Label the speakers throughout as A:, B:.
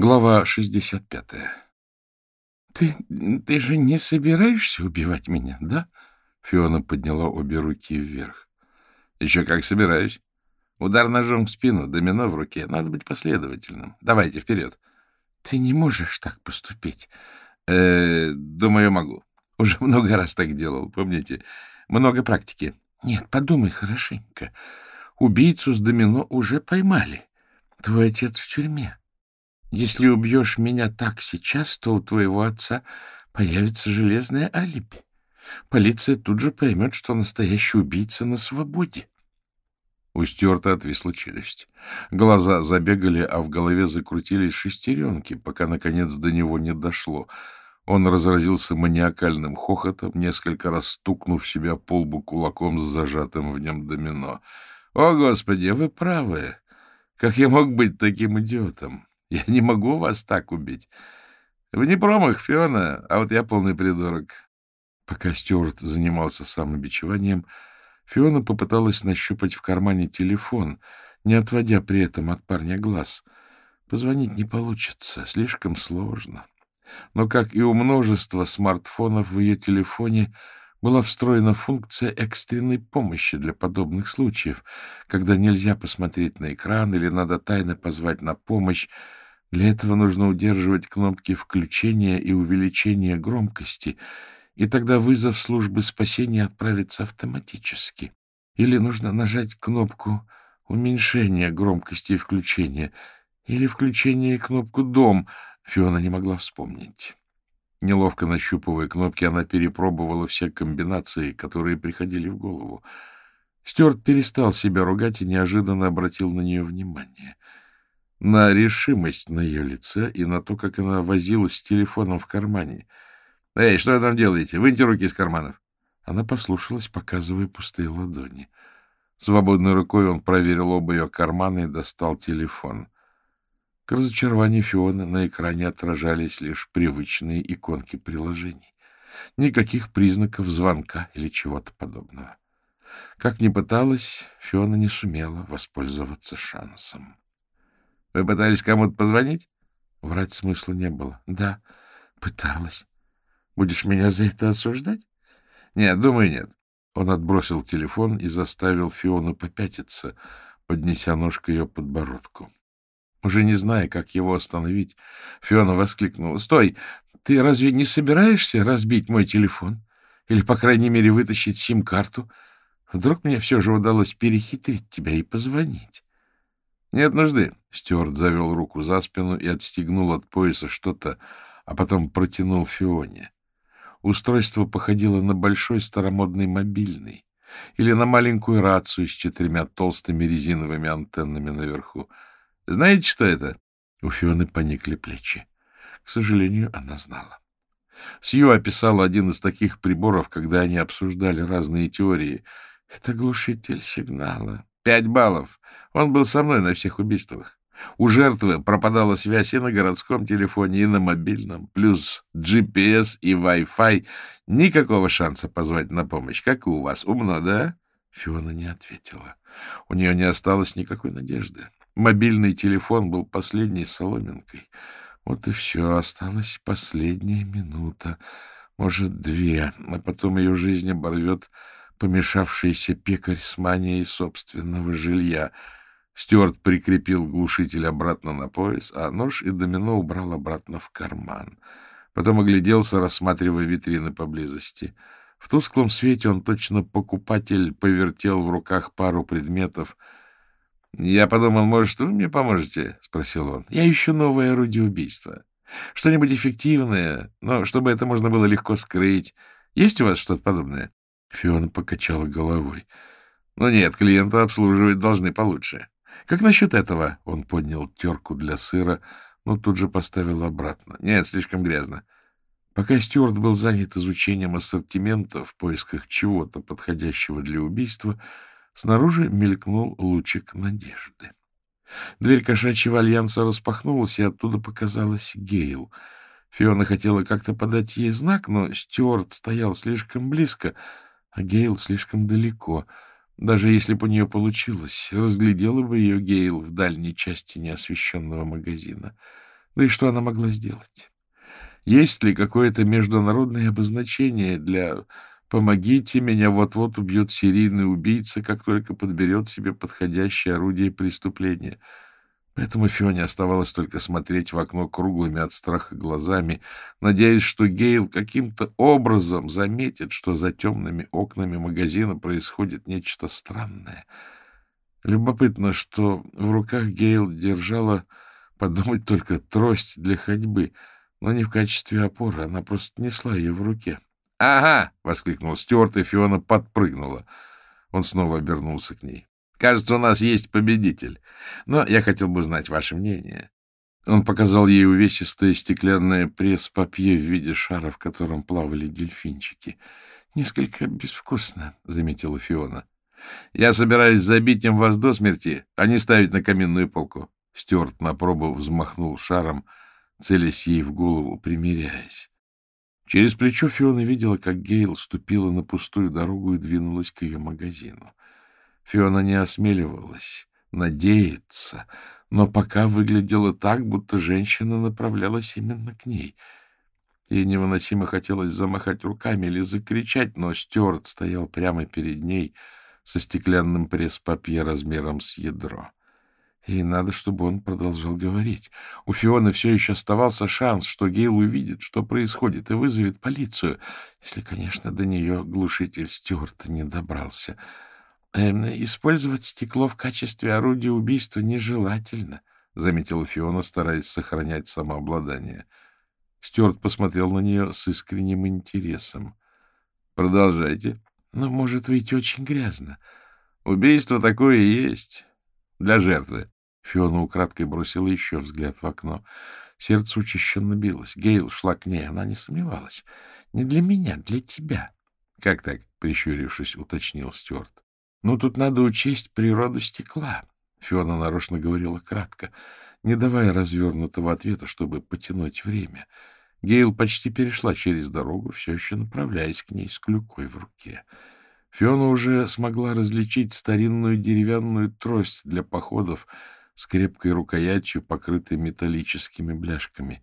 A: Глава 65.
B: Ты, ты же не собираешься убивать меня, да? Фиона подняла обе руки вверх.
A: Еще как собираюсь. Удар ножом в спину, домино в руке. Надо быть последовательным. Давайте вперед.
B: Ты не можешь так поступить.
A: Э, думаю, могу. Уже много раз так делал, помните? Много практики.
B: Нет, подумай хорошенько. Убийцу с домино уже поймали. Твой отец в тюрьме. Если убьешь меня так сейчас, то у твоего отца появится железное алиби. Полиция тут же поймет, что настоящий убийца на свободе.
A: У Стюарта отвисла челюсть. Глаза забегали, а в голове закрутились шестеренки, пока, наконец, до него не дошло. Он разразился маниакальным хохотом, несколько раз стукнув себя по лбу кулаком с зажатым в нем домино. — О, Господи, вы правы! Как я мог быть таким идиотом? Я не могу вас так убить. Вы не промах, Фиона, а вот я полный придурок. Пока Стюарт занимался самобичеванием, Фиона попыталась нащупать в кармане телефон, не отводя при этом от парня глаз. Позвонить не получится, слишком сложно. Но, как и у множества смартфонов в ее телефоне, была встроена функция экстренной помощи для подобных случаев, когда нельзя посмотреть на экран или надо тайно позвать на помощь, для этого нужно удерживать кнопки включения и увеличения громкости, и тогда вызов службы спасения отправится автоматически. Или нужно нажать кнопку уменьшения громкости и включения, или включение и кнопку «Дом». Фиона не могла вспомнить. Неловко нащупывая кнопки, она перепробовала все комбинации, которые приходили в голову. Стюарт перестал себя ругать и неожиданно обратил на нее внимание — на решимость на ее лице и на то, как она возилась с телефоном в кармане. — Эй, что вы там делаете? Выньте руки из карманов. Она послушалась, показывая пустые ладони. Свободной рукой он проверил оба ее кармана и достал телефон. К разочарованию Фионы на экране отражались лишь привычные иконки приложений. Никаких признаков звонка или чего-то подобного. Как ни пыталась, Фиона не сумела воспользоваться шансом. Вы пытались кому-то позвонить? Врать смысла не было. Да, пыталась. Будешь меня за это осуждать? Нет, думаю, нет. Он отбросил телефон и заставил Фиону попятиться, поднеся ножкой ее подбородку. Уже не зная, как его остановить, Фиона воскликнула. — Стой! Ты разве не собираешься разбить мой телефон? Или, по крайней мере, вытащить сим-карту? Вдруг мне все же удалось перехитрить тебя и позвонить? — Нет нужды. Стюарт завел руку за спину и отстегнул от пояса что-то, а потом протянул Фионе. Устройство походило на большой старомодный мобильный или на маленькую рацию с четырьмя толстыми резиновыми антеннами наверху. Знаете, что это? У Фионы поникли плечи. К сожалению, она знала. Сью описала один из таких приборов, когда они обсуждали разные теории. Это глушитель сигнала. Пять баллов. Он был со мной на всех убийствах. У жертвы пропадала связь и на городском телефоне, и на мобильном, плюс GPS и Wi-Fi. Никакого шанса позвать на помощь. Как и у вас. Умно, да? Фиона не ответила. У нее не осталось никакой надежды. Мобильный телефон был последней соломинкой. Вот и все. Осталась последняя минута. Может, две. А потом ее жизнь оборвет помешавшийся пекарь с манией собственного жилья. Стюарт прикрепил глушитель обратно на пояс, а нож и домино убрал обратно в карман. Потом огляделся, рассматривая витрины поблизости. В тусклом свете он точно покупатель повертел в руках пару предметов. — Я подумал, может, вы мне поможете? — спросил он. — Я ищу новое орудие убийства. Что-нибудь эффективное, но чтобы это можно было легко скрыть. Есть у вас что-то подобное? Фиона покачала головой. — Ну нет, клиента обслуживать должны получше. — Как насчет этого? Он поднял терку для сыра, но тут же поставил обратно. — Нет, слишком грязно. Пока Стюарт был занят изучением ассортимента в поисках чего-то подходящего для убийства, снаружи мелькнул лучик надежды. Дверь кошачьего альянса распахнулась, и оттуда показалась Гейл. Фиона хотела как-то подать ей знак, но Стюарт стоял слишком близко — а Гейл слишком далеко. Даже если бы у нее получилось, разглядела бы ее Гейл в дальней части неосвещенного магазина. Да и что она могла сделать? Есть ли какое-то международное обозначение для «помогите, меня вот-вот убьет серийный убийца, как только подберет себе подходящее орудие преступления»? Поэтому Фионе оставалось только смотреть в окно круглыми от страха глазами, надеясь, что Гейл каким-то образом заметит, что за темными окнами магазина происходит нечто странное. Любопытно, что в руках Гейл держала, подумать только, трость для ходьбы, но не в качестве опоры, она просто несла ее в руке. «Ага!» — воскликнул Стюарт, и Фиона подпрыгнула. Он снова обернулся к ней. Кажется, у нас есть победитель. Но я хотел бы узнать ваше мнение. Он показал ей увесистое стеклянное пресс-папье в виде шара, в котором плавали дельфинчики. — Несколько безвкусно, — заметила Фиона. — Я собираюсь забить им вас до смерти, а не ставить на каминную полку. Стюарт на пробу взмахнул шаром, целясь ей в голову, примиряясь. Через плечо Фиона видела, как Гейл ступила на пустую дорогу и двинулась к ее магазину. Фиона не осмеливалась надеяться, но пока выглядела так, будто женщина направлялась именно к ней. Ей невыносимо хотелось замахать руками или закричать, но Стюарт стоял прямо перед ней со стеклянным пресс-папье размером с ядро. Ей надо, чтобы он продолжал говорить. У Фионы все еще оставался шанс, что Гейл увидит, что происходит, и вызовет полицию, если, конечно, до нее глушитель Стюарта не добрался. — использовать стекло в качестве орудия убийства нежелательно, — заметила Фиона, стараясь сохранять самообладание. Стюарт посмотрел на нее с искренним интересом. — Продолжайте. — Но может выйти очень грязно. Убийство такое и есть. Для жертвы. Фиона украдкой бросила еще взгляд в окно. Сердце учащенно билось. Гейл шла к ней, она не сомневалась. — Не для меня, для тебя. — Как так? — прищурившись, уточнил Стюарт. Ну, тут надо учесть природу стекла. Фиона нарочно говорила кратко, не давая развернутого ответа, чтобы потянуть время. Гейл почти перешла через дорогу, все еще направляясь к ней с клюкой в руке. Фиона уже смогла различить старинную деревянную трость для походов с крепкой рукоятью, покрытой металлическими бляшками.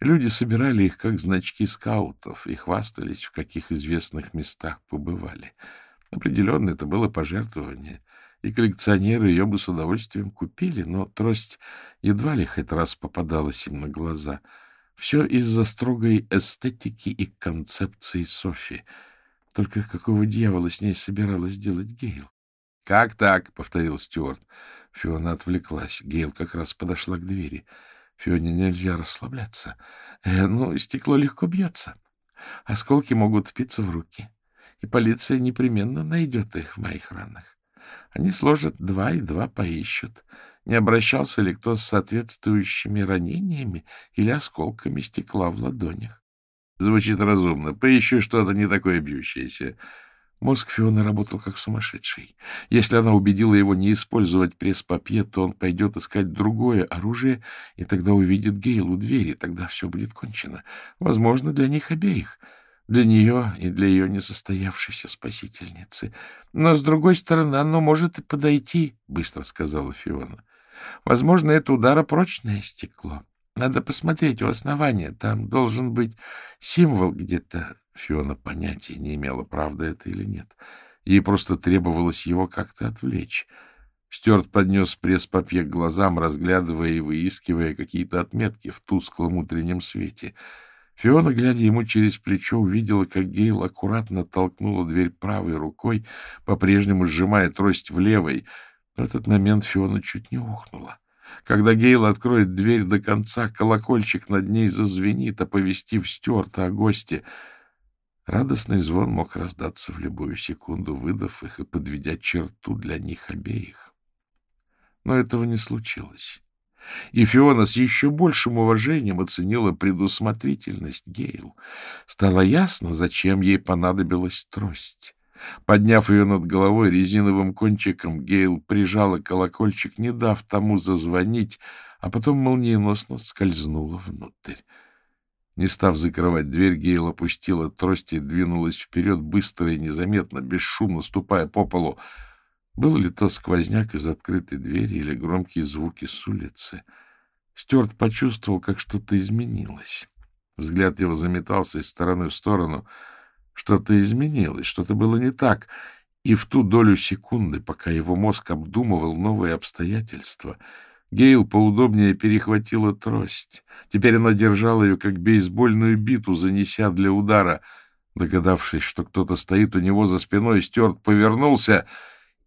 A: Люди собирали их как значки скаутов и хвастались, в каких известных местах побывали — Определенно, это было пожертвование, и коллекционеры ее бы с удовольствием купили, но трость едва ли хоть раз попадалась им на глаза. Все из-за строгой эстетики и концепции Софи. Только какого дьявола с ней собиралась делать Гейл? — Как так? — повторил Стюарт. Фиона отвлеклась. Гейл как раз подошла к двери. Фионе нельзя расслабляться. Э, ну, стекло легко бьется. Осколки могут впиться в руки и полиция непременно найдет их в моих ранах. Они сложат два и два поищут, не обращался ли кто с соответствующими ранениями или осколками стекла в ладонях. Звучит разумно. Поищу что-то не такое бьющееся. Мозг Фионы работал как сумасшедший. Если она убедила его не использовать пресс-папье, то он пойдет искать другое оружие, и тогда увидит Гейл у двери, тогда все будет кончено. Возможно, для них обеих — для нее и для ее несостоявшейся спасительницы. Но, с другой стороны, оно может и подойти, — быстро сказала Фиона. Возможно, это ударопрочное стекло. Надо посмотреть у основания. Там должен быть символ где-то. Фиона понятия не имела, правда это или нет. Ей просто требовалось его как-то отвлечь. Стюарт поднес пресс-папье к глазам, разглядывая и выискивая какие-то отметки в тусклом утреннем свете — Фиона, глядя ему через плечо, увидела, как Гейл аккуратно толкнула дверь правой рукой, по-прежнему сжимая трость в левой. В этот момент Фиона чуть не ухнула. Когда Гейл откроет дверь до конца, колокольчик над ней зазвенит, оповестив Стюарта о госте. Радостный звон мог раздаться в любую секунду, выдав их и подведя черту для них обеих. Но этого не случилось. И Фиона с еще большим уважением оценила предусмотрительность Гейл. Стало ясно, зачем ей понадобилась трость. Подняв ее над головой резиновым кончиком, Гейл прижала колокольчик, не дав тому зазвонить, а потом молниеносно скользнула внутрь. Не став закрывать дверь, Гейл опустила трость и двинулась вперед быстро и незаметно, бесшумно ступая по полу. Был ли то сквозняк из открытой двери или громкие звуки с улицы? Стюарт почувствовал, как что-то изменилось. Взгляд его заметался из стороны в сторону. Что-то изменилось, что-то было не так. И в ту долю секунды, пока его мозг обдумывал новые обстоятельства, Гейл поудобнее перехватила трость. Теперь она держала ее, как бейсбольную биту, занеся для удара. Догадавшись, что кто-то стоит у него за спиной, Стюарт повернулся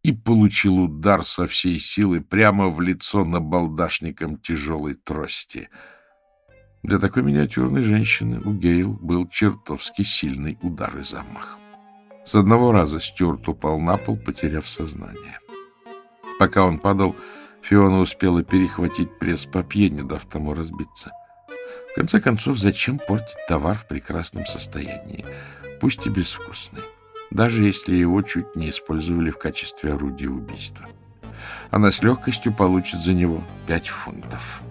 A: и получил удар со всей силы прямо в лицо набалдашником тяжелой трости — для такой миниатюрной женщины у Гейл был чертовски сильный удар и замах. С одного раза Стюарт упал на пол, потеряв сознание. Пока он падал, Фиона успела перехватить пресс-папье, не дав тому разбиться. В конце концов, зачем портить товар в прекрасном состоянии, пусть и безвкусный, даже если его чуть не использовали в качестве орудия убийства? Она с легкостью получит за него пять фунтов.